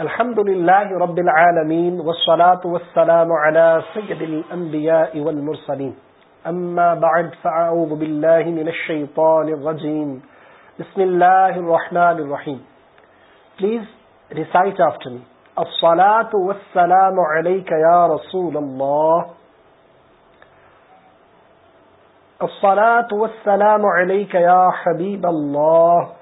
الحمد لله رب العالمين والصلاة والسلام على سيد الأنبياء والمرسلين أما بعد فأعوذ بالله من الشيطان الرجيم بسم الله الرحمن الرحيم Please recite after me الصلاة والسلام عليك يا رسول الله الصلاة والسلام عليك يا حبيب الله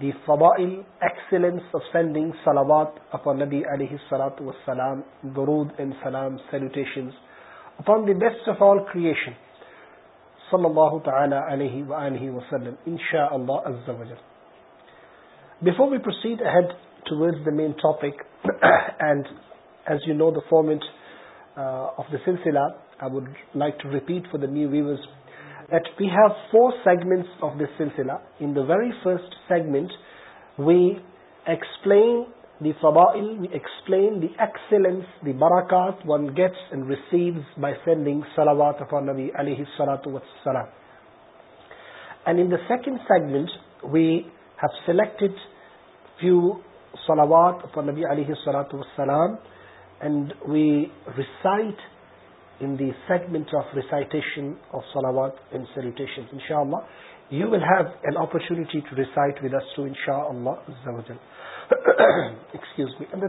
دی آف سینڈنگ سلامات و سلام the main topic format of the سلسلہ I would like to repeat for the new viewers at we have four segments of this سلسلہ in the very first segment we explain the فبائل we explain the excellence the مراکات one gets and receives by sending سلاوات for نبی علی سلاطو و سلام and in the second segment we have selected you سلاوات فار نبی علی سلاطو وسلام and we recite in the سیگ رو سوشن you will have an opportunity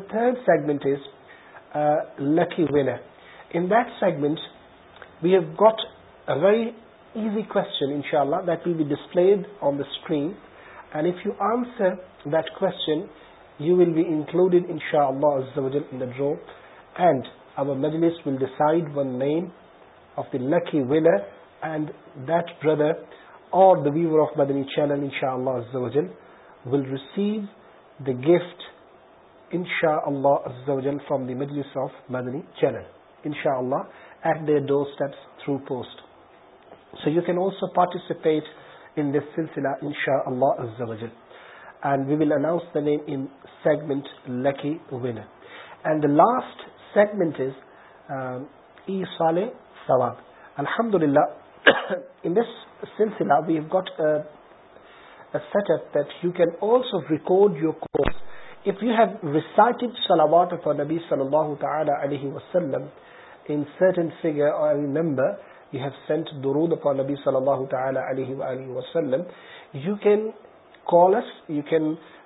third segment is lucky when int segment we have گاٹری easy کون ان شاء اللہ will be display on the screen and if you answer that could be included ان شاء اللہ ڈرو اینڈ مجلس will decide one name of the lucky winner and دردر viewer of Madani channel ان شاء اللہ گفٹ ان شاء اللہ at door steps through post so you can also participate سلسلہ ان شاء اللہ we will announce name in segment segment الحمد للہ دس سلسلہ we've got set up new record yours you have recite سلامات فور نبی صلی اللہ تعالی علیہ وسلم یو ہیو سینٹ درود فور نبی صلی اللہ تعالی وسلم you can call can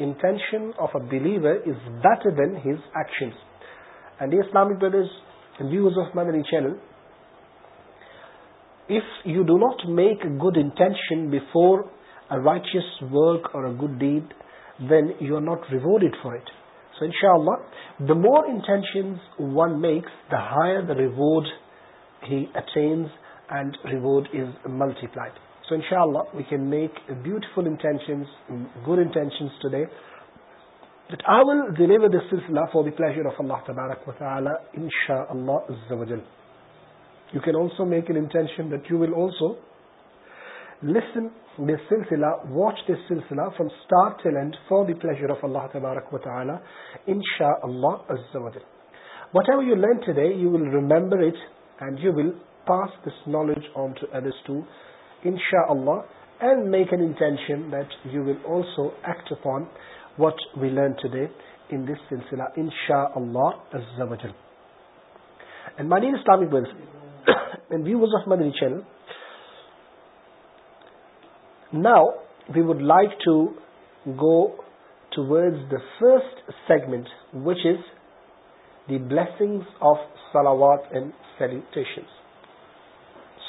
intention of a believer is better than his actions. And the Islamic brothers and viewers of Madani channel, if you do not make a good intention before a righteous work or a good deed, then you are not rewarded for it. So inshallah, the more intentions one makes, the higher the reward he attains and reward is multiplied. So ان شاء اللہ we can make بیفلشن good intention for the pleasure of اللہ this سلسلہ watch this سلسلہ from start to end for the pleasure of اللہ تبارک وطہ what you land today you will remember it and you will pass this knowledge on to others to ان شاہ امار and make and intention to we'll also act upon what we learn today in this سلسلہ ان شاہ viewers of channel now we would like to go towards the first segment which is the blessing of سلاوات and salutation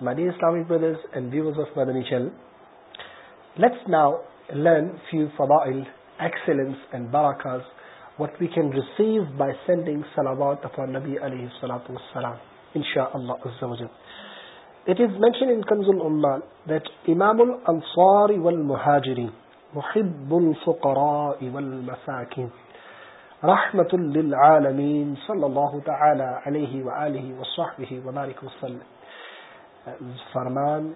many Islamic brothers and viewers of Madani Channel. Let's now learn few fada'il, excellence and barakas, what we can receive by sending salawat upon Nabi alayhi salatu wassalam. InshaAllah Azza wa Jal. It is mentioned in Kanzul Umman that Imam al-Ansari wal-Muhajirin, محب الفقراء والمساكين رحمة للعالمين صلى الله تعالى عليه وآله وصحبه ومالك وسلم فرمان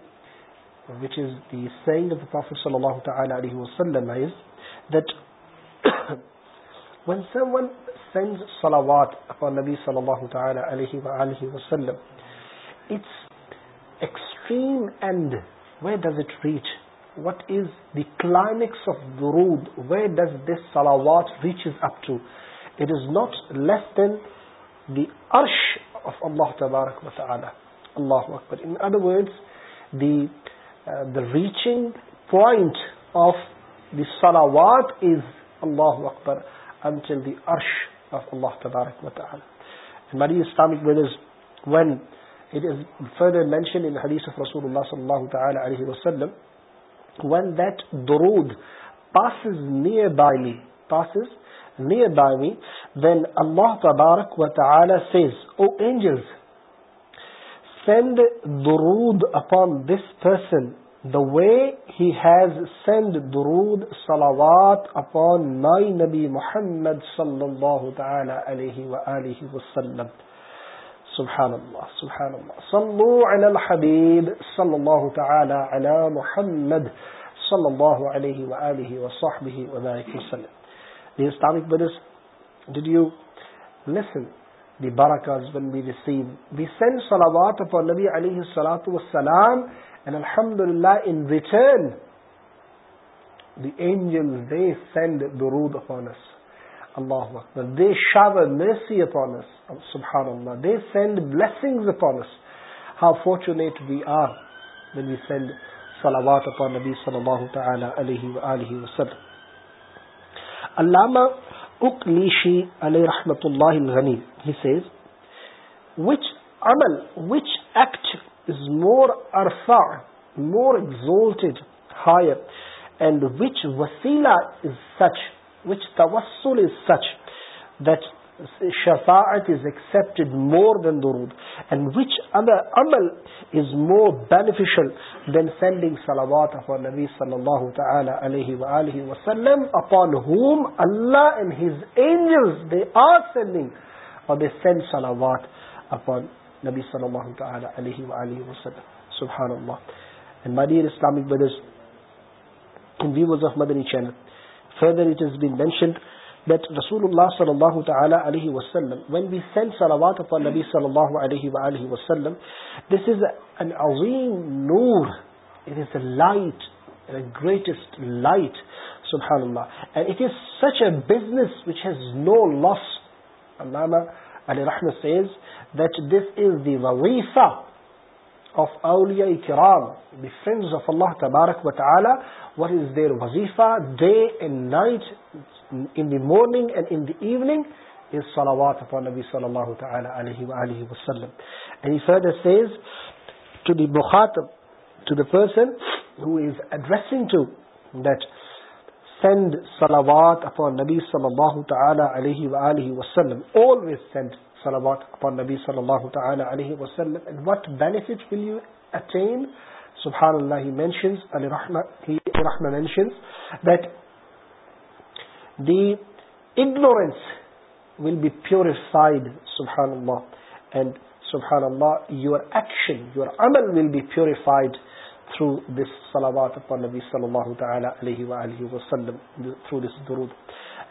وچ از دیوفیٹ صلی اللہ تعالیٰ نبی it's extreme and way does it reach what is the climax of the road way does this سلاوات reach is up to it is not less than the عرش آف اللہ تعالک اللہ اکبر ویند پاس از نیئر تبارک ولاز او angels send درود upon this person the way has send درو نبی محمد صلی صلی صلی اللہ اللہ اللہ اللہ اللہ تعالی تعالی علیہ علیہ وآلہ وآلہ وسلم وسلم سبحان سبحان صلو علی علی الحبیب محمد وصحبہ brothers, did you listen the barakas when we receive. We send salawat upon Nabi alayhi salatu was salam and alhamdulillah in return the angels they send durood upon us. Allah Akbar. They shower mercy upon us. Subhanallah. They send blessings upon us. How fortunate we are when we send salawat upon Nabi sallallahu ta'ala alayhi wa alihi wa sallam. Allama رحمت اللہ which امل which act is more ارفار more exalted higher and which وسیلا is such which تبصل is such the shot is accept more than دینڈ which more beneficial upon اسلامڈ greatest such a لاس وظیفہ ڈے نائٹ انگلم ٹو دا پرسنسنگ ٹو دیٹ سینڈ سلاوات نبی وسلم سلامات اپن علی دگنورینس ول بی پیوریفائیڈ سبحان اللہ سبحان اللہ یور ایکشن یور امن will be purified through this سلامات اپن نبی صلی اللہ عالیہ this grow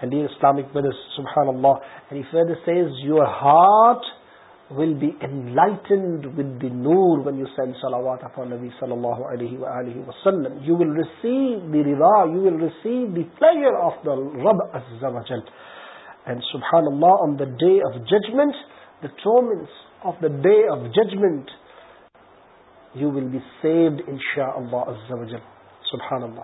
and dear Islamic brothers, subhanAllah, and he further says, your heart will be enlightened with the nur when you send salawat upon Nabi sallallahu alayhi wa alayhi wa sallam. You will receive the rida, you will receive the pleasure of the Rabb azza wa jal. And subhanAllah, on the day of judgment, the torments of the day of judgment, you will be saved, inshaAllah, azza wa jal. Subhanallah.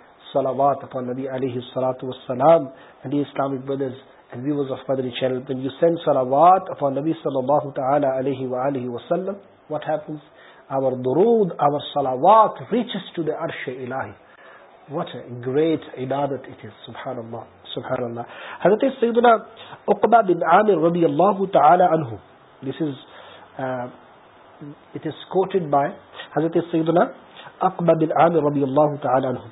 salawat upon Nabi alayhi salatu was salam and the Islamic brothers and viewers of Madri channel. When you send salawat upon Nabi sallallahu ta'ala alayhi wa alayhi wa sallam, what happens? Our durood, our salawat reaches to the arsh ilahi. What a great ibadat it is, subhanallah, subhanallah. Hazrat Sayyidina Uqba bin Amir radiyallahu ta'ala anhu. This is, uh, it is quoted by Hazrat Sayyidina Uqba bin Amir radiyallahu ta'ala anhu.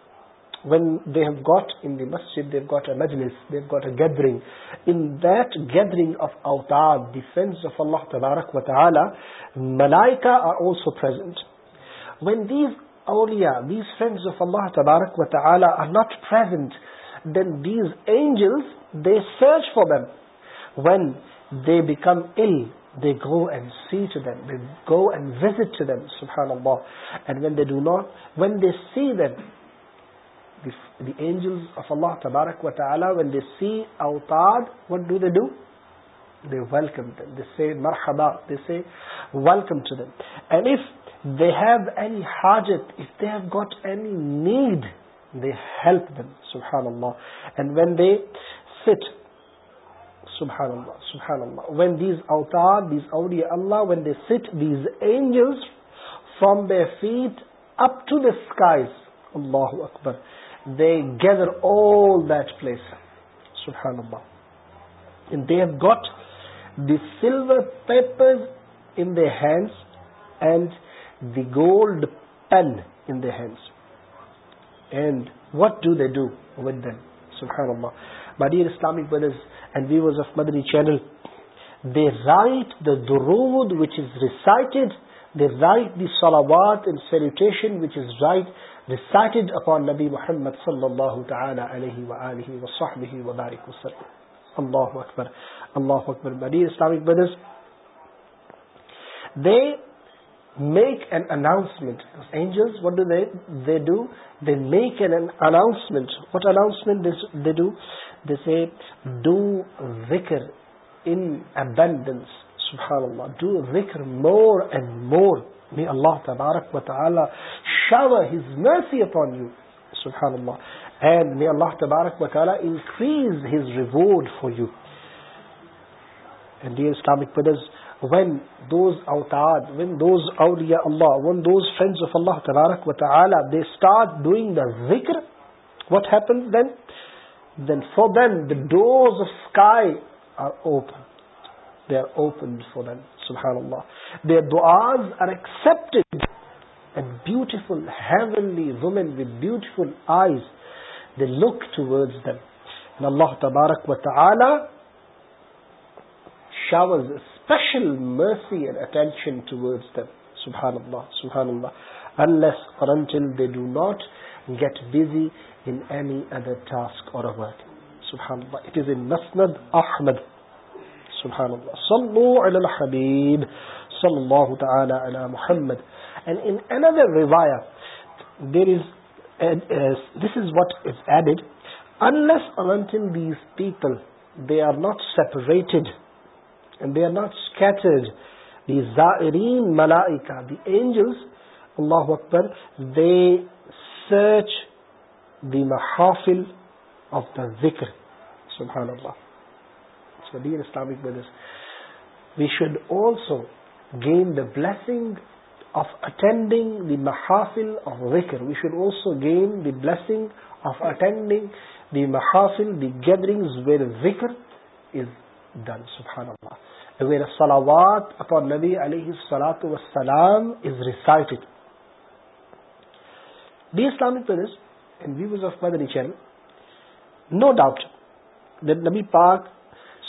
Venu got in the Masjid there got a مجلس there got a gathering in that gathering of اوتار the friends of اللہ تبارک وطلاٹ when these اولیڈ of اللہ تبارک وط آلہ are not پر they search for them when they become see to them they go and ways to them so and when they do not when they see the اللہ went these angels from the feet up to the sky اللہ اکبر دے گیدر all دلیس سوکھران they have got the silver paper in the hands and the gold pen in the hands and what do they do with دکھانا میر Islamic ولرز and viewers of Madani channel they write the دود which is recite the right دیولا salutation which is right recited upon نبی محمد they make an announcement what they do they make an announcement what announcement this is do زکر انڈینس اللہ تبارک upon you send تبارک متعلق وین یور اللہ وینڈز آف اللہ تبارک وطہ دے اسٹارٹ ڈوئنگ دا وکر Vuitton for then the doors sky are open for سبحان دے دوپٹ beautiful heavenly women with beautiful eyes they look towards them اللہ تبارک ولا شاہ was a special mercy and attention towards them سبحانس they do not get busy any other task or سبحان it is a نسد آخمد they the محافل of the ذکر سبحان dear Islamic brothers we should also gain the blessing of attending the محافل of وکر we should also gain the blessing of attending the محافل the gathering where وکر is دا سب ویر سلاوات اتوار نبی علی سلات وسلام is recited the Islamic brothers and viewers of مدرچر نو ڈاؤٹ دا نبی پاک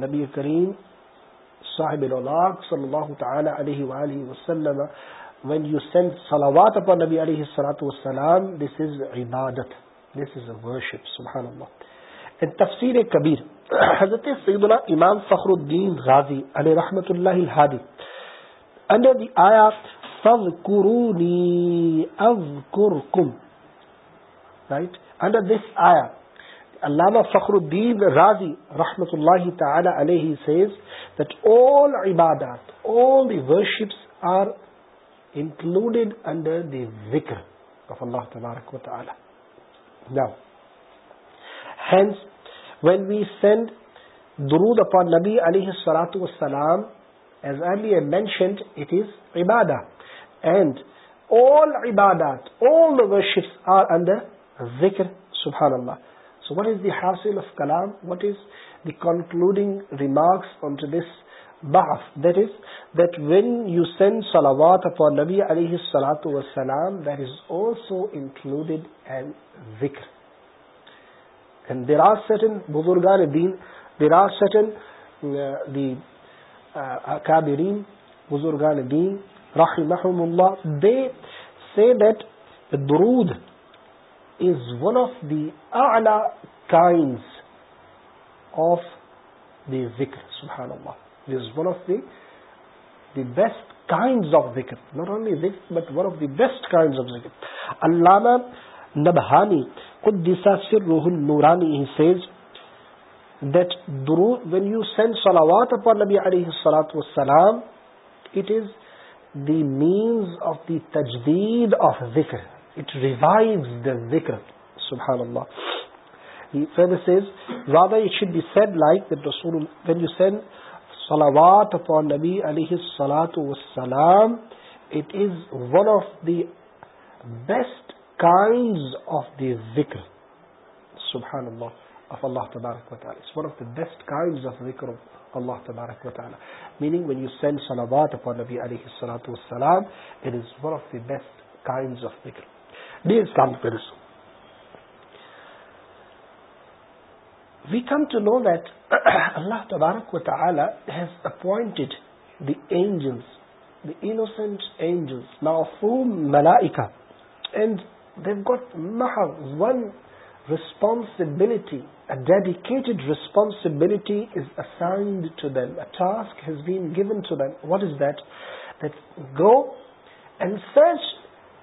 نبی کریم صاحب صلی اللہ تعالی علیہ وآلہ وسلم when you send upon this this is is a worship حضرت سیدنا امام فخر الدین غازی علی رحمت اللہ الحادی under under the فَذْكُرُونِي أَذْكُرْكُمْ right this ہاد علامہ فخر الدین راضی رحمت اللہ تعالی علیہ سیز دیٹ عبادات ذکر تبارک و تعالی علیہات درو افان نبی علی سراتن عبادت اینڈ عبادات اللہ سو وٹ از دی ہاسل آف کلام what is the concluding remarks when you send فارتو سلام that is also included and ویکنگانے بیسٹ کائنڈز آف وکر ناٹ اونلی وکٹ but one of the best kind of البہانی خود سے روہن نورانی وین یو سینڈ سالوات فور نبی اڑ سلا سلام it is the means of the تجدید آف ذکر اٹ ریوائز دا ذکر سبحان اللہ this is what she said like when you send سلاوات فور نبی علی صلاحت و سلام it is one of the best of the ذکر سبحان اللہ تبارکس آف وکر اللہ تبارک میننگ وین یو سینڈ سلاوات فور نبی علی صلاح و سلام it is one of the best kind of وکر ڈی از کم کری کیم ٹو نو دیٹ اللہ تبارک و تعالی has appoint the angels the innocent ایجلس now who got one responsibility a dedicated responsibility is assigned to them a task has been them what is that that go and search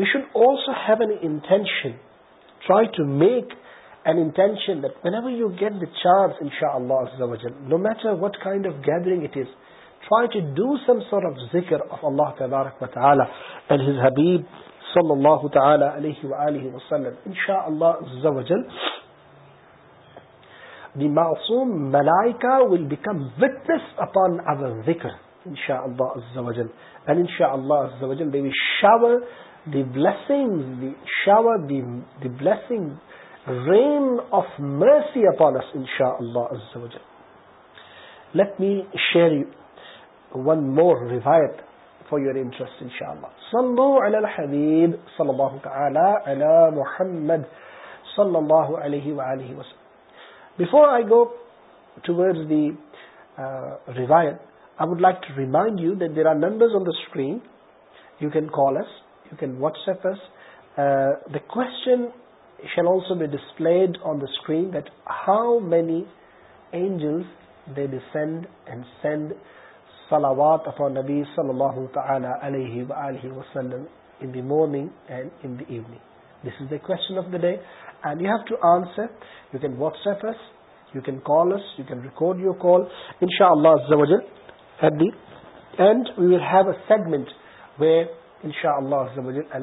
you should also he the bill RAM of mercy upon let me share for uterus before I go to ریوایت I would like remind you that there are numbers on the screen you can call us you can WhatsApp us the question shall also be displayed on the screen that how many angels they D send and send سلاوات نبی وسلم in the morning and in the evening this is the question of the day and you have to answer you can WhatsApp us you can call us you can record your call ان شاء اللہ and we will have a segment we segment آفاب why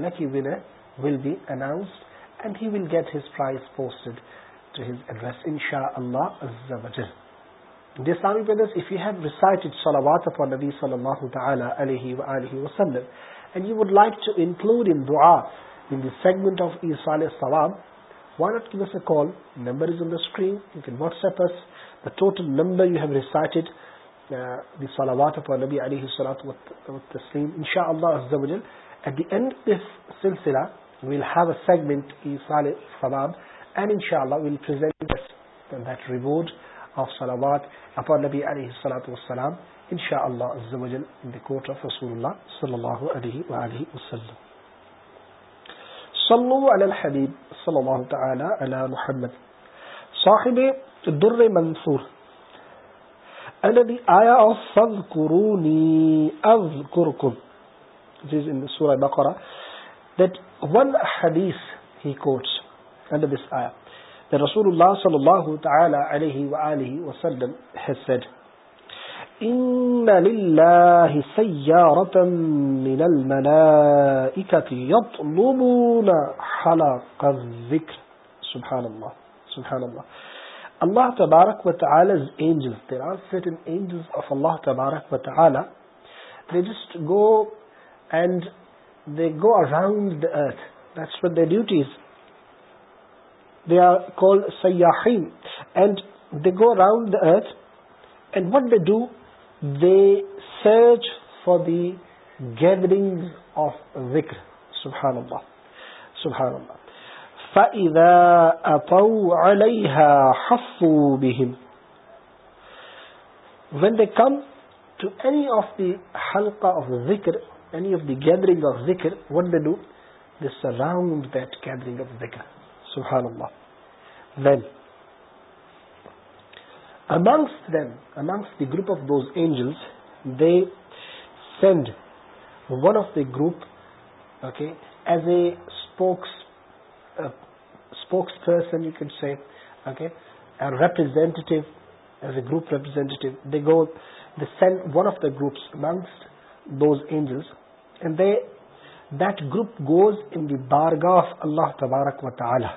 not کی screen the salawat of our Nabi alayhi salatu wa taslim. Insha'Allah azza wa jal. At the end of this silsila, we'll have a segment, Isale Salab, and inshallah we'll present us that reward of salawat of our Nabi alayhi salatu wa salam. Insha'Allah azza wa jal in the court of Rasulullah sallallahu alayhi wa alayhi wa sallam. صلو علی الحبیب صلی اللہ تعالی علی محمد صاحب در منصور الذي آیا فذکرونی اذکرکم This is in the Surah Baqarah That one hadith he quotes under this ayah That Rasulullah sallallahu ta'ala alayhi wa alihi wa sallam has said إِنَّ لِلَّهِ سَيَّارَةً مِنَ الْمَلَائِكَةِ يَطْلُبُونَ حَلَقَ الذِّكْرِ Subhanallah. Subhanallah. اللہ تبارک ولاز angels there are set angel تبارک ولا they just go around the earth that's for the duties they are called سیاحیم and they go around the earth and what D do they search for the gathering of ویکھان we come to if the ہلکا of زکر if the gathering what D do this around the gathering of زکر so ویانگس دمانگس the group of those angels they send one of the group okay as a spokes spokesperson you can see okay ریپریزینٹیٹ as a group representative they go the send one of the groups amongst those angels and they that group goes in بارگا of اللہ تبارک و تعالی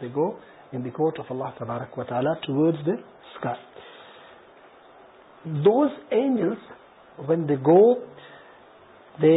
دے گو ان گوٹ of اللہ تبارک و تعالیٰ ٹوڈ the اسکا those angels when the go they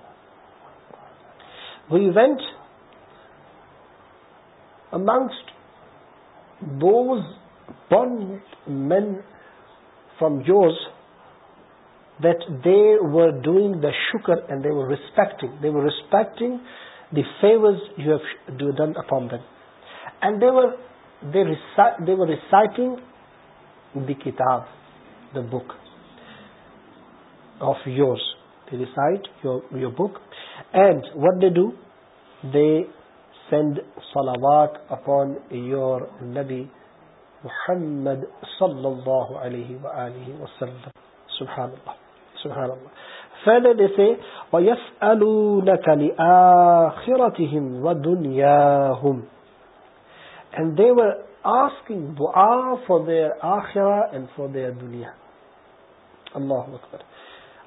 we went amongst بوز بن مین from yours that they were ڈگ the شکر and they were respecting they were respecting the favours you have done افرام then and they were reciting the کتاب the book of yours recite your you book and what D do they send سلام واک upon your نبی محمد صلی اللہ for دنیا اللہ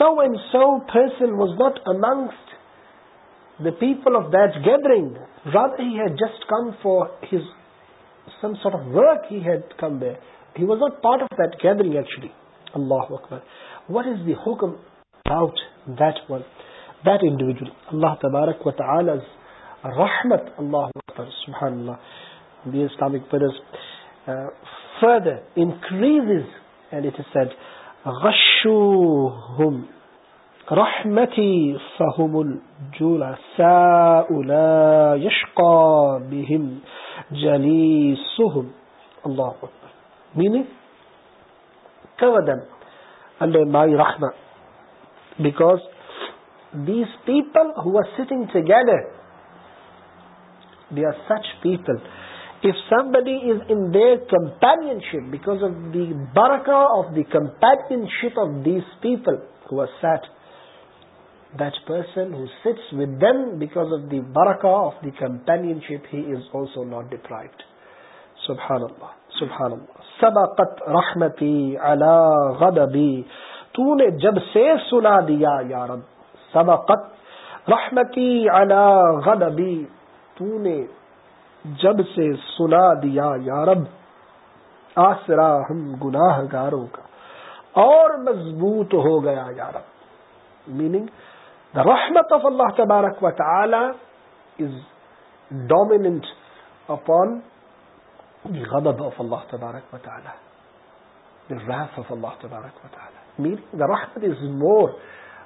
so we'd so person was not amongst the people of that gathering has just come for his some sort of work had come the was not part of that gathering اللہ اکبر what is the ہوکم out that what individual اللہ تبارک و تالز رحمت اللہ اکبر سبحان اللہ the Islamic further increase and it is said رحمتی سہم جشک جلی سم اللہ میننگ اللہ مائی رکھنا because these people who are sitting together they are such people فلیئر campaign ship back of the برقا of the campaign ship of these people برکا of the campaign ship he is also not deprived سبحان اللہ سبحان اللہ سبقت رحمتی الغد ابھی تھی جب سے سنا دیا یار سبقت رحمتی الغد ابھی ت جب سے سنا دیا یارب آسرا ہم گناہ گاروں کا اور مضبوط ہو گیا یارب میننگ دا رحمت آف اللہ تبارک و تعالی از ڈومینٹ اپان غدب آف اللہ تبارک و وطالہ رحم آف اللہ تبارک و تعالی میننگ دا رحمت از مور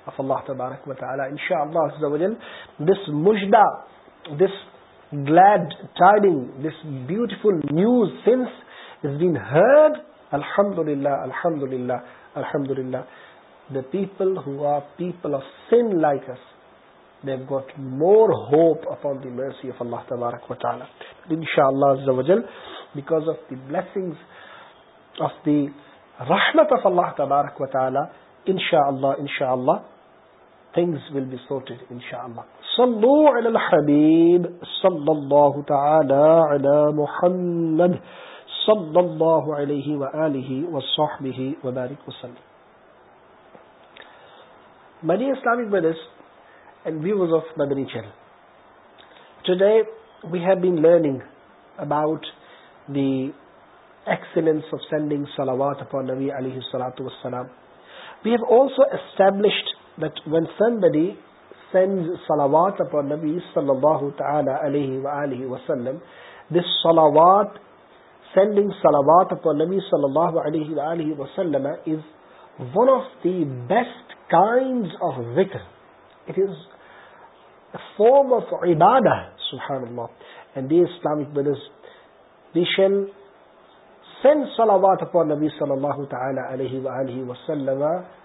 آف اللہ تبارک وطالہ ان شاء اللہ دس مجدہ دس گلیڈ چارڈنگ this beautiful new sense is been here الحمد للہ الحمد للہ الحمد للہ the people who are people of sin like they got more hope upon the mercy of اللہ تبارک وطالیہ ان شاء اللہ بکاز آفسنگ آف دی رحمت آف اللہ تبارک وطالیہ ان شاء اللہ ان شاء اللہ منی اسلام today we have been learning about the ایسلینسنگ سلامات فا نبی علی سلاۃسلام we have also established best form of ادا سینات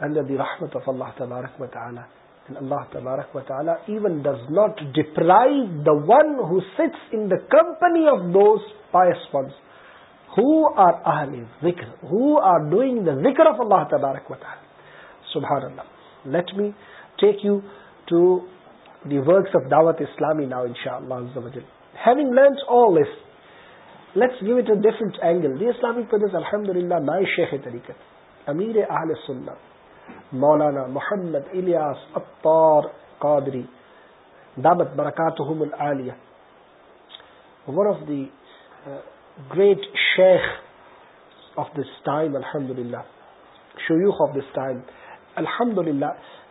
and the rahmat of Allah tabarak wa ta'ala and Allah tabarak wa ta'ala even does not deprive the one who sits in the company of those pious ones who are ahli zikr who are doing the zikr of Allah tabarak wa ta'ala subhanallah let me take you to the works of Dawat Islami now inshallah having learnt all this let's give it a different angle the Islamic brothers alhamdulillah my shaykh tariqat amir ahli sunnah مولانا محمد الیاس اطار قادری دامت برکاتہم اختار کادری دعوت مراکات great of this time show this time الحمد للہ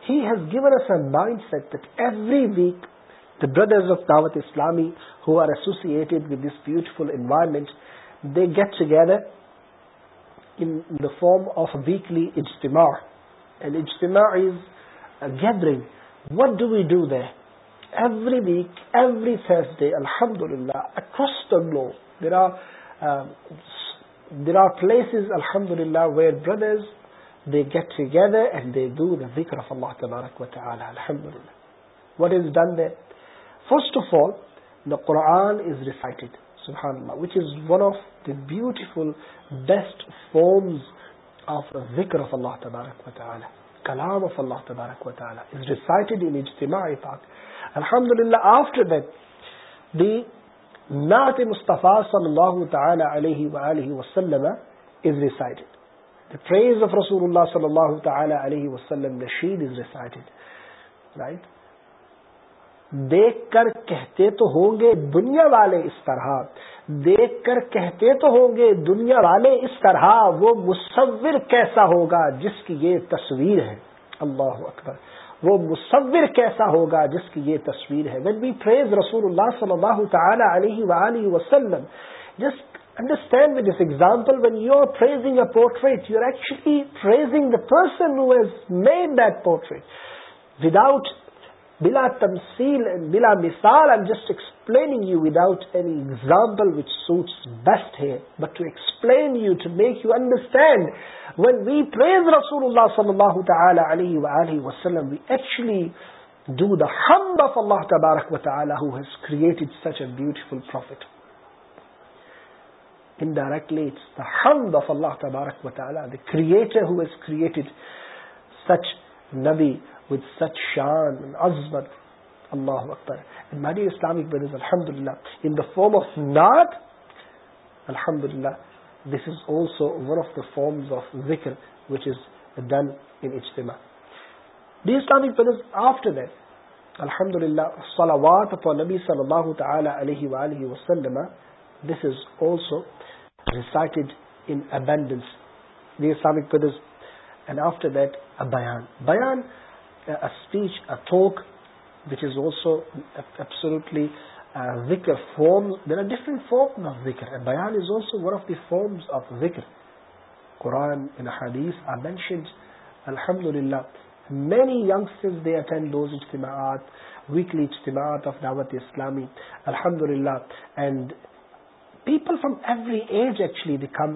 has given set every week the brothers of Dawat Islami who are Asus with this beautiful environment they get together in the form of weekly it's ڈیمار and gathering what do we do during week every فیس day الحمد للہ اٹرسٹ now there are there are place where brothers they get together and they داحمد Allah what is done the first of all the قرآن which is one of the beautiful best forms of ذکر of Allah تبارک و تعالی کلام of Allah تبارک و تعالی is recited in اجتماع اطاق الحمدللہ after that the نعت مصطفی صلی اللہ تعالی علیہ وآلہ وسلم is recited the praise of رسول اللہ صلی اللہ تعالی علیہ وسلم نشید is recited right دیکھ کر کہتے تو ہوں گے دنیا والے اس طرح دیکھ کر کہتے تو ہوں گے دنیا والے اس طرح وہ مصور کیسا ہوگا جس کی یہ تصویر ہے اللہ اکبر وہ مصور کیسا ہوگا جس کی یہ تصویر ہے وین بی فریز رسول اللہ صلی اللہ تعالی علیہ وآلہ وسلم جس understand with this example when you are praising a portrait you are actually praising the person who has made that portrait without بلا تمثیل بلا مثال I just explaining you without any example which suits best ہے but to explain you to make you understand when we praise رسول اللہ صلی اللہ تعالی علیہ وآلہ وسلم وی ایکچولی ڈو دا ہم آف اللہ تبارک و تعالی who has created such a beautiful prophet indirectly it's the حمد of Allah تبارک و تعالی the creator who has created such nabi فارمزرحمد اللہ دس از اولسو ریسائٹنس اسپیچو الحمد للہ مینی یگسٹرجتما ویکلی اجتماعات دعوت اسلامی الحمد للہ and people from every age actually they come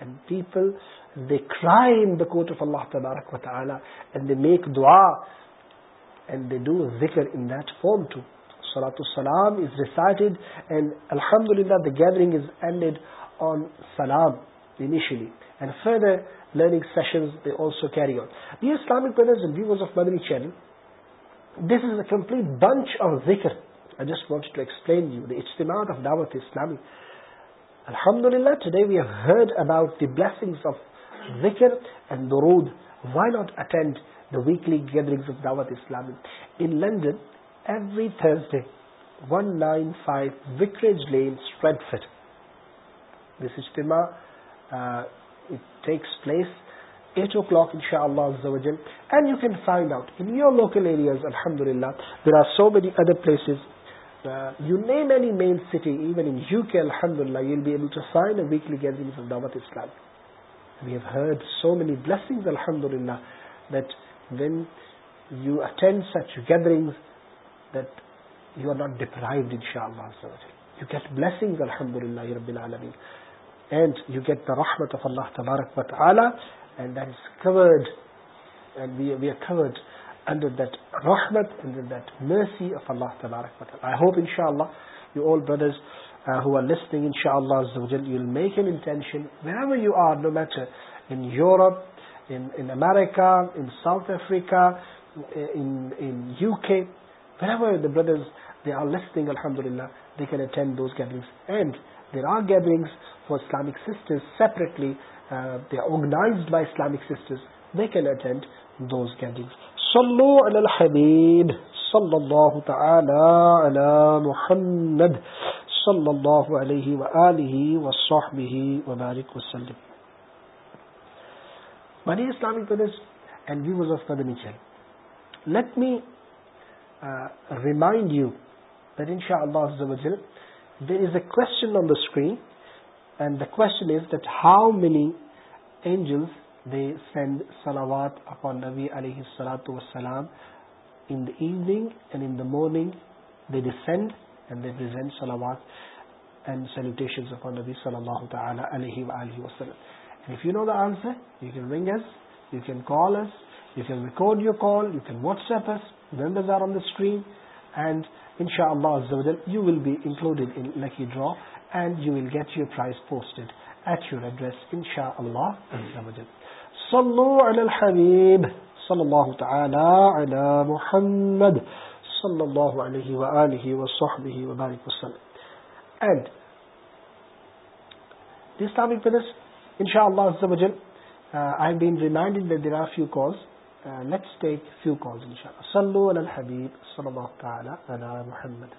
گید سلام learning carry out these views of مدری channel this is a bunch of زکر اجتماد اسلامک الحمد للہ today we've heard about the bliss and the road why not attend the weekly gathering of Dawat Islam in London every Thursday one nine five Vicarage land place eight o'clock ان شاء اللہ you can find out in you locals الحمد للہ there are so many other places you name any main city الحمد اللہ کورڈ America in South Africa الحمد للہ دے کی there are gathering for Islamic سسٹرسلی they are organise by Islamic sisters they can attend those gatherings صلو علی الحبیب صلی اللہ تعالی علی محمد صلی اللہ علیہ وآلہ وصحبہ وبارک وسلم بنی اسلامی قدس and viewers of Qadami Chal let me uh, remind you that inshallah there is a question on the screen and the question is that how many angels they send سلامات اپان نبی علیہ وسلات وسلام in the evening and in the morning they they send and they present سلامات and salutation upon نبی صلی اللہ وسلم آنسر یو کین ونگ us you can call us you can record your call you can WhatsApp us وز are on the screen and ان شاء اللہ you will be included in lucky draw and you will get your prize posted at your address ان شاء اللہ حبیب صلی اللہ تعالی علی محمد صلی اللہ علیہ وآلہ وصحبہ وبارک وسلم اینڈ دس ٹاپک پہ ان شاء اللہ عز و جل I been reminded that there are few calls let's take few calls ان شاء اللہ صلو علی الحبیب صلی اللہ تعالی علی محمد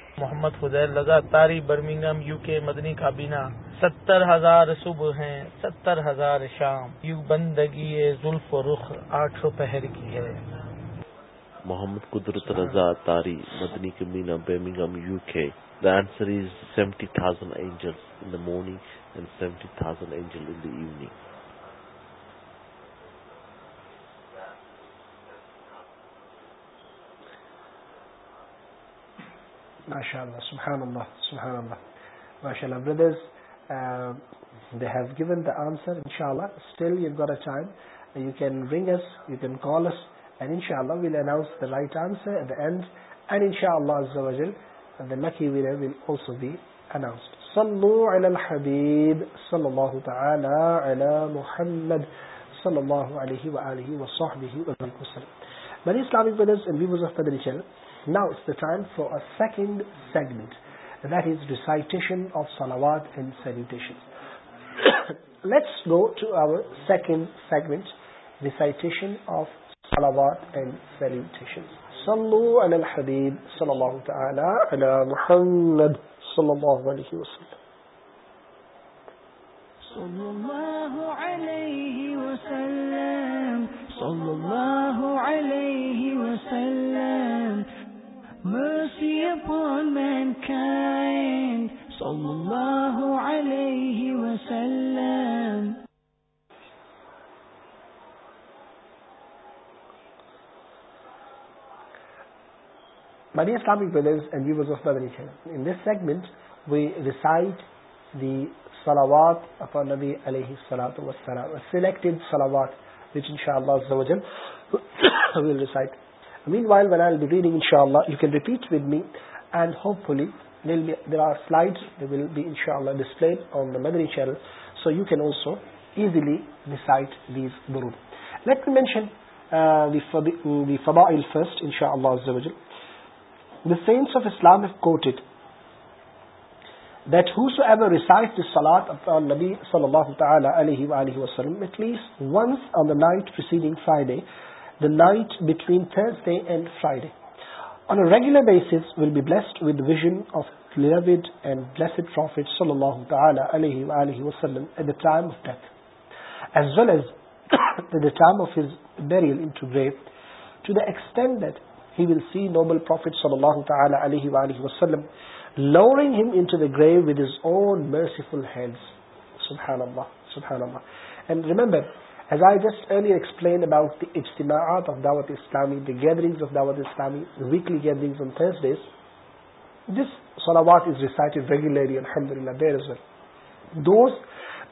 محمد فضیر لگاتاری برمنگم یو کے مدنی کابینہ ستر ہزار صبح ہیں ستر ہزار شام یو بندگی زلف و رخ آٹھ سو پہر کی ہے محمد قدرت رضا تاری مدنی کمینہ Birmingham U K the answer is seventy thousand angel in the morning and seventy thousand angel in the evening MashaAllah, subhanAllah, subhanAllah. MashaAllah, brothers, uh, they have given the answer, inshallah. Still, you've got a time. You can ring us, you can call us, and inshallah, we'll announce the right answer at the end. And inshallah, azawajal, the lucky winner will also be announced. صلو على الحبيب صلى الله تعالى على محمد صلى الله عليه وآله وصحبه وبركاته مری اسلام داچل now's time for second segment this ریسائٹنڈ سیلوس go to over second segment صلى الله عليه وسلم mercy upon mankind صلى الله عليه وسلم My dear Islamic brothers and viewers of Babari Channel, in this segment we recite the salawat of our Nabi alayhi salatu was salam, selected salawat. Will be ان شہ می channel so you can also these بروینس that who so a reciting Friday night between Thursday and Friday لورنگ him in grave with his own merciful hands and remember as I just early explain about the اجتماعات of Dawat Islami the gatherings of Dawat Islami weekly gathering on Thursday سولا what recite ویگولیرین الحمد للہ there is well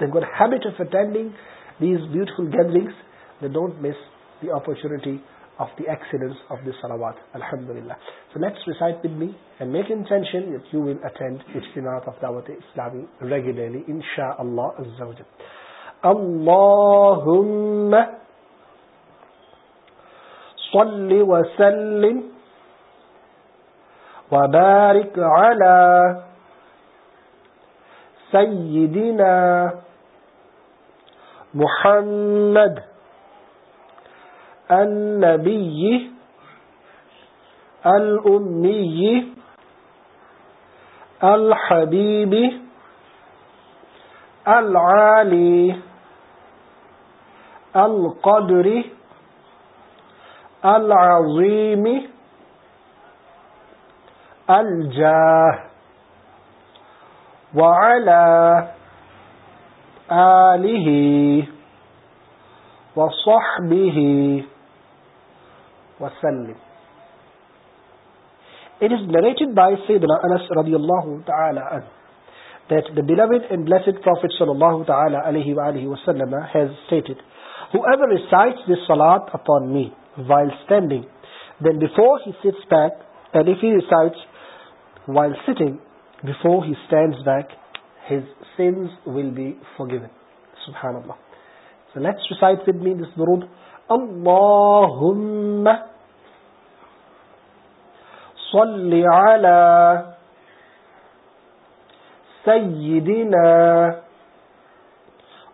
the good habit of attending these beautiful gatherings they don't miss the opportunity of this of this الحمد للہ سو نیکسٹنڈی ریگلرلی ان شاء اللہ النبي الأمي الحبيب العالي القدر العظيم الجاه وعلى آله وصحبه وعلى وسلم It is narrated by Sayyidina Anas radiallahu ta'ala an that the beloved and blessed Prophet sallallahu ta'ala alayhi wa alayhi wasallam has stated, Whoever recites this salat upon me while standing, then before he sits back, and if he recites while sitting, before he stands back, his sins will be forgiven. Subhanallah. So let's recite with me this durud. اللهم صل على سيدنا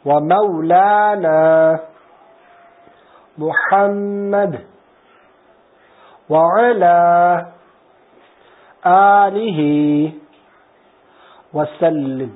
ومولانا محمد وعلى آله وسلم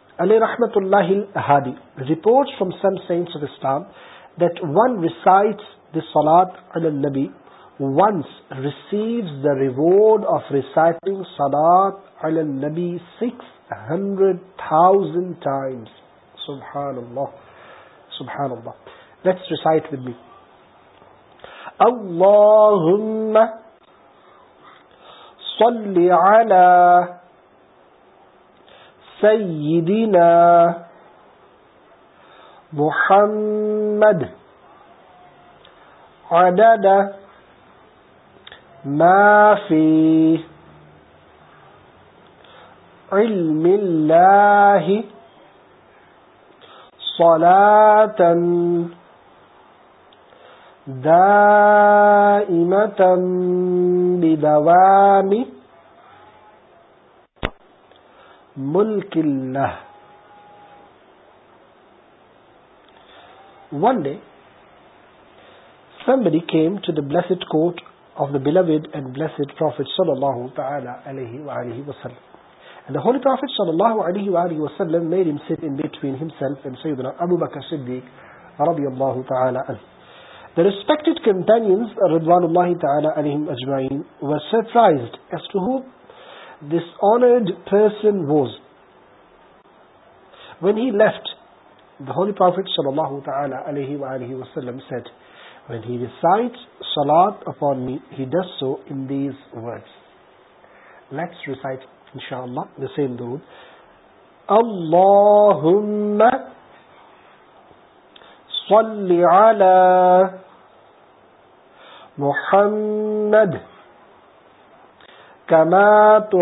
ال رحمت اللہ الحادی reports from some saints once receives the reward reciting سولاد النبی سکس ہنڈریڈ على سیدنا محمد عدد ما في علم الله صلاة دائمة بدوامه ملک اللہ one day somebody came to the bills court of the blue and bills prophet صلی اللہ تعالی علیہ وآلہ وسلم And the Holy Prophet sallallahu alayhi wa alayhi wa sallam made him sit in between himself and Sayyidina Abu Bakr Siddiq radiallahu ta'ala al. The respected companions, Ridwanullahi ta'ala alayhim ajma'in, were surprised as to who when heat set when hates سال کام to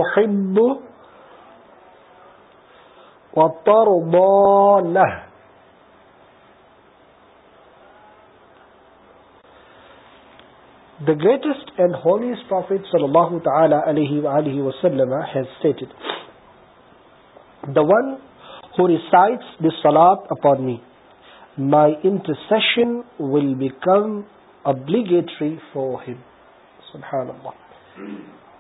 the greatest and holy prophets one who recites the سولاٹ اپار me my intercession will become obligatory for him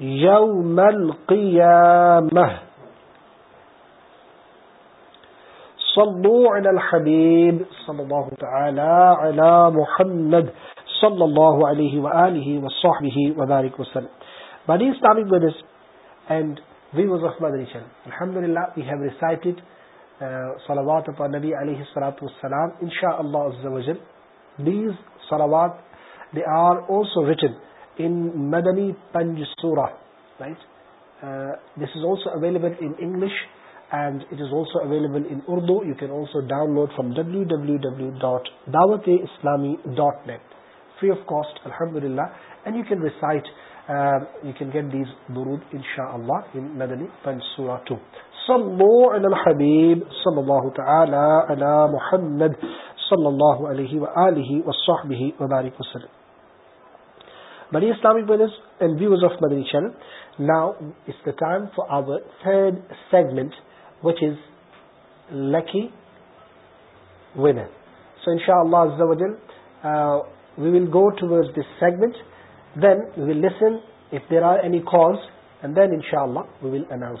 یوم القیامہ صلو علی الحبیب صلی اللہ تعالی علی محمد صلی اللہ علیہ وآلہ وصحبہ وبارک وسلم بڑی اسلامی بردس and viewers of Madri Channel Alhamdulillah we have recited uh, salawat upon Nabi alayhi salatu wassalam inshaAllah azza wa jal these salawat they are also written in Madani Panj Surah. Right? Uh, this is also available in English and it is also available in Urdu. You can also download from www.dawateislami.net free of cost, alhamdulillah. And you can recite, uh, you can get these durood, inshaAllah, in Madani Panj Surah 2. صلو على الحبيب صلى الله تعالى على محمد صلى الله عليه وآله وصحبه وبارك وسلم مدی Islamic and viewers of Madani channel now is the time for our third segment which is lucky وین سو ان شاء اللہ we will go to this segment then we will listen there are any calls and then ان شاء اللہ وی ولؤنس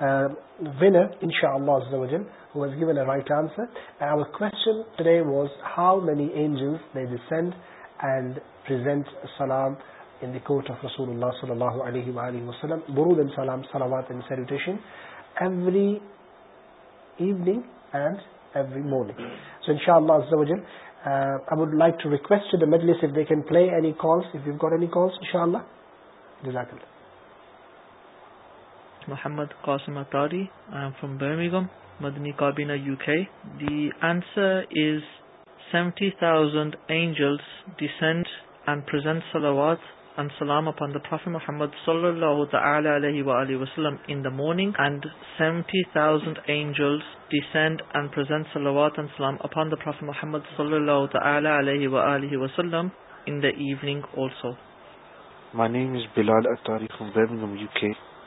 winner ان شاء اللہ آئر کونجلس سلام انٹ آف رسول صلی اللہ علیہ وسلم برودن سلام سلامات سو ان شاء اللہ پلے ان شاء اللہ محمد قوسم اطاریگم یو خی آنسرٹی مارننگ صلی اللہ و علیہ وسلم ایونگوز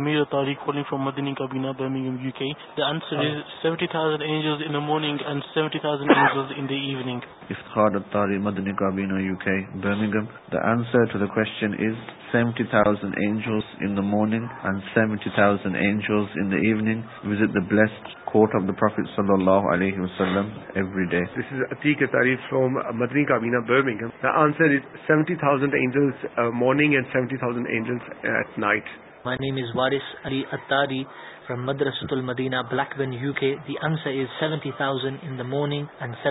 مارنگ سیونٹیز ان داونگ visit the blessed of the prophet صلی اللہ وسلم ڈے دس از اتی تاریخ فرام مدنی کابینا Birmingham's seventy my name is Waris Ali Attari from مدرس المدینا Blackburn U K morning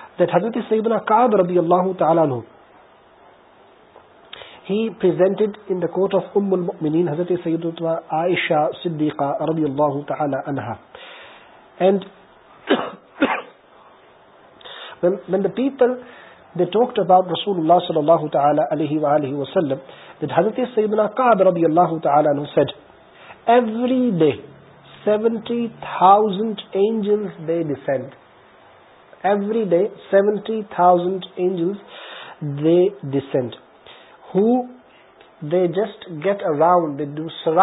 that Hadith Sayyidina Ka'ab radiallahu ta'ala anhu, he presented in the court of Umm al-Mu'mineen Hazrat Sayyidina Aisha Siddiqa radiallahu ta'ala anha. And when, when the people they talked about Rasulullah sallallahu ta'ala alayhi wa alihi wa sallam that Hazrat Sayyidina Ka'ab radiallahu ta'ala anhu said, every day 70,000 angels they descend every day seventy thousand they just get around until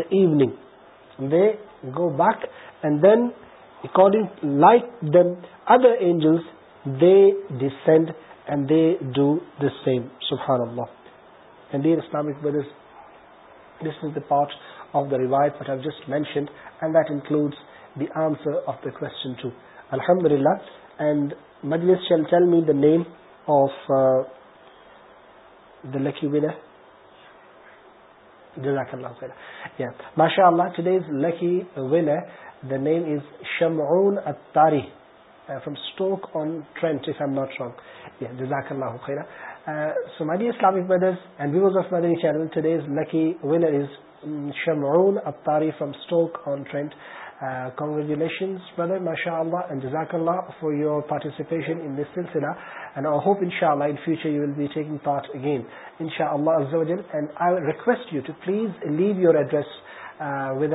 the evening they go back and then according like them other angels they D send and they do the same سرز the part of the ریوائف ہیشنڈ and that include the answer of the question to الحمد للہ and مجل me the name of the lucky winner شہ today lucky we the name is شم اون اب تاری from Stoke on Trent اللہ channel اب تاری from Stoke on Trent congratulations جزاک اللہ for your participation in this سلسلہ اینڈ آئی ہوپ ان شاء اللہ in future you will be taking part again ان شاء اللہ I request you to please leave your address with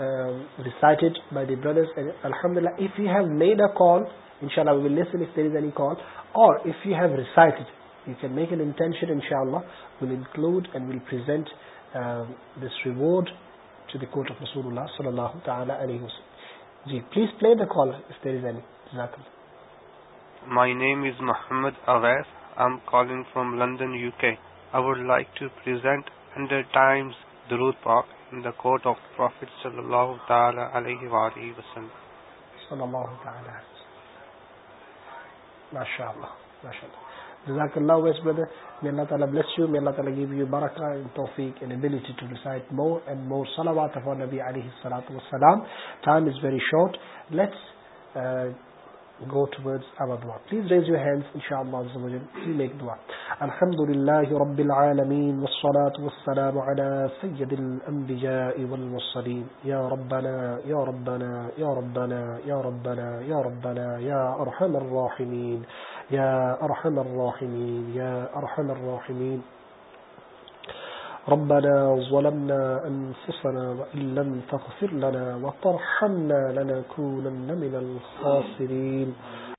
um, recited by the brothers and alhamdulillah if you have made a call inshallah we will listen if there is any call or if you have recited you can make an intention inshallah we'll include and we'll present um, this reward to the court of Rasulullah sallallahu ta'ala alayhi wa sallam please play the call if there is any my name is Muhammad Awais I'm calling from London UK I would like to present 100 times Durood Park in the court of Prophet sallallahu ta'ala alayhi wa alayhi wa sallallahu ta'ala mashallah mashallah جزاک اللہ ویس brother میں اللہ تعالیٰ bills you میں اللہ تعالیٰ give you برقہ توفیق and ability to decide more and more صلاوات نبی علیہ السلاۃ وسلام time is very short let's go towards our dua. Please raise your hands, inshallah, so we'll make dua. Alhamdulillahi rabbil alameen, wa salatu wa salamu ala sayyidil anbiya'i wal musaleen. Ya Rabbana, Ya Rabbana, Ya Rabbana, Ya Rabbana, Ya Rabbana, Ya Arhamar Rahimeen, Ya Arhamar Rahimeen, Ya Arhamar Rahimeen. Ya ربنا ظلمنا أنفسنا وإن لم تغفر لنا وطرحمنا لنكونن من الخاسرين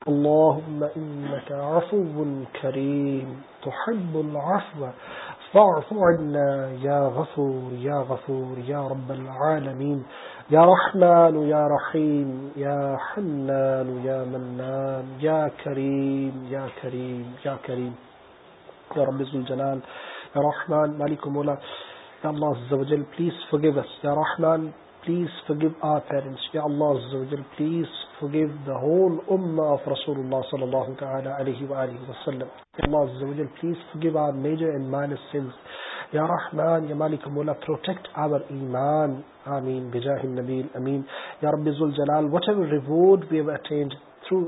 اللهم إنك عفو كريم تحب العفو فاعف عنا يا غفور يا غفور يا رب العالمين يا رحمن يا رحيم يا حنان يا منان يا كريم يا كريم يا كريم يا رب ذو الجلال یا رحمان مالک مولا یا اللہ عز و جل پلیز فگیو اس یا رحمان پلیز فگیو آ پیرنٹس یا اللہ عز و جل پلیز فگیو دا ہول امہ آف رسول اللہ صلی اللہ تعالی علیہ وآلہ وسلم یا اللہ عز و جل please forgive our major and minor sins یا رحمان یا مالک مولا پروٹیکٹ آور ایمان آمین بجاہ النبیل امین یا رب ذو الجلال whatever reward we have attained through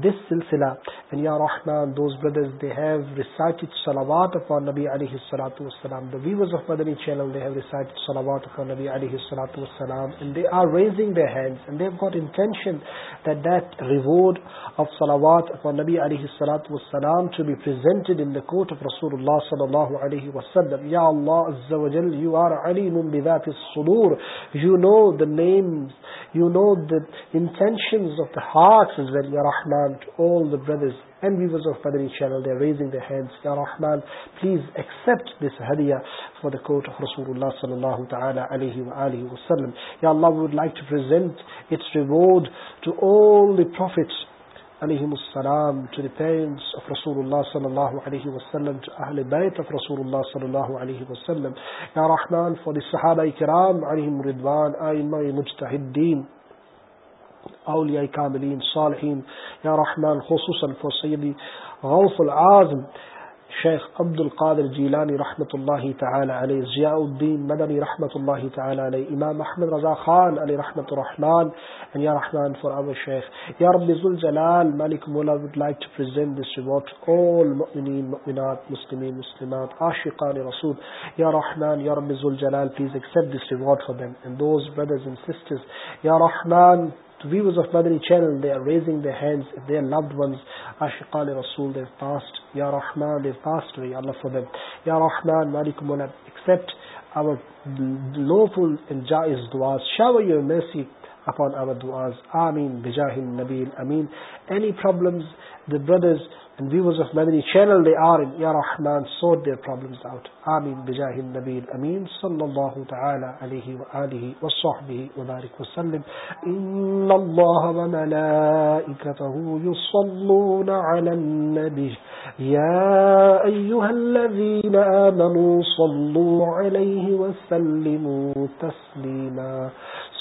this silsila and ya rahman those brothers they have recited salawat upon nabi alayhi salatu wassalam the viewers of madani channel they have recited salawat upon nabi alayhi salatu wassalam and they are raising their hands and they've got intention that that reward of salawat upon nabi alayhi salatu wassalam to be presented in the court of rasulullah sallallahu alayhi wasallam ya allah azza wa jal you are alimun bi dhati as-sudur you know the names you know the intentions of the hearts as well ya rahman Salaam all the brothers and viewers of Padri channel. They are raising their hands. Ya Rahman, please accept this hadiyah for the court of Rasulullah sallallahu ta'ala alayhi wa alihi wa sallam. Ya Allah, we would like to present its reward to all the prophets alayhim as-salam, to the parents of Rasulullah sallallahu alayhi wa sallam, to Ahl-i Bayt of Rasulullah sallallahu alayhi wa sallam. Ya Rahman, for the Sahaba-i-Kiram alayhim ridwan, ayin ma'i اولیاء کاملین صالحین یا رحمان خصوصا فر سیدی غوف العظم شیخ عبد القادر جیلانی رحمۃ اللہ تعالی علیہ ضیاء الدین مدنی رحمۃ اللہ تعالی علیہ امام احمد رضا خان علیہ رحمۃ الرحمان یا رحمان فر اب شیخ یا رب الجلال ملک مولا would like to present this reward اول مؤمنین مؤمنات مسلمین مسلمات عاشقان رسول یا رحمان یا رب الجلال please accept this reward for them and those brothers and sisters یا رحمان ویوز آفری چینلانٹ اپان بجاین امین any problem the brothers views of میری چینل دی آر یا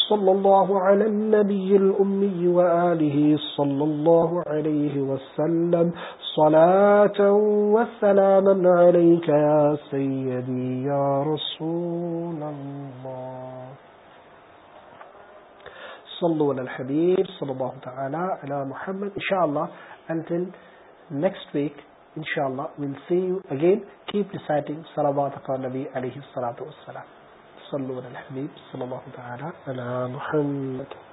صلى الله على النبي الأمي وآله صلى الله عليه وسلم صلاة وسلاما عليك يا سيدي يا رسول الله صلوا على الحبيب صلى الله تعالى على محمد إن شاء الله until next week إن شاء الله we'll see you again keep reciting صلى الله عليه الصلاة والسلام سلو ریپس نمتا نام حمل کے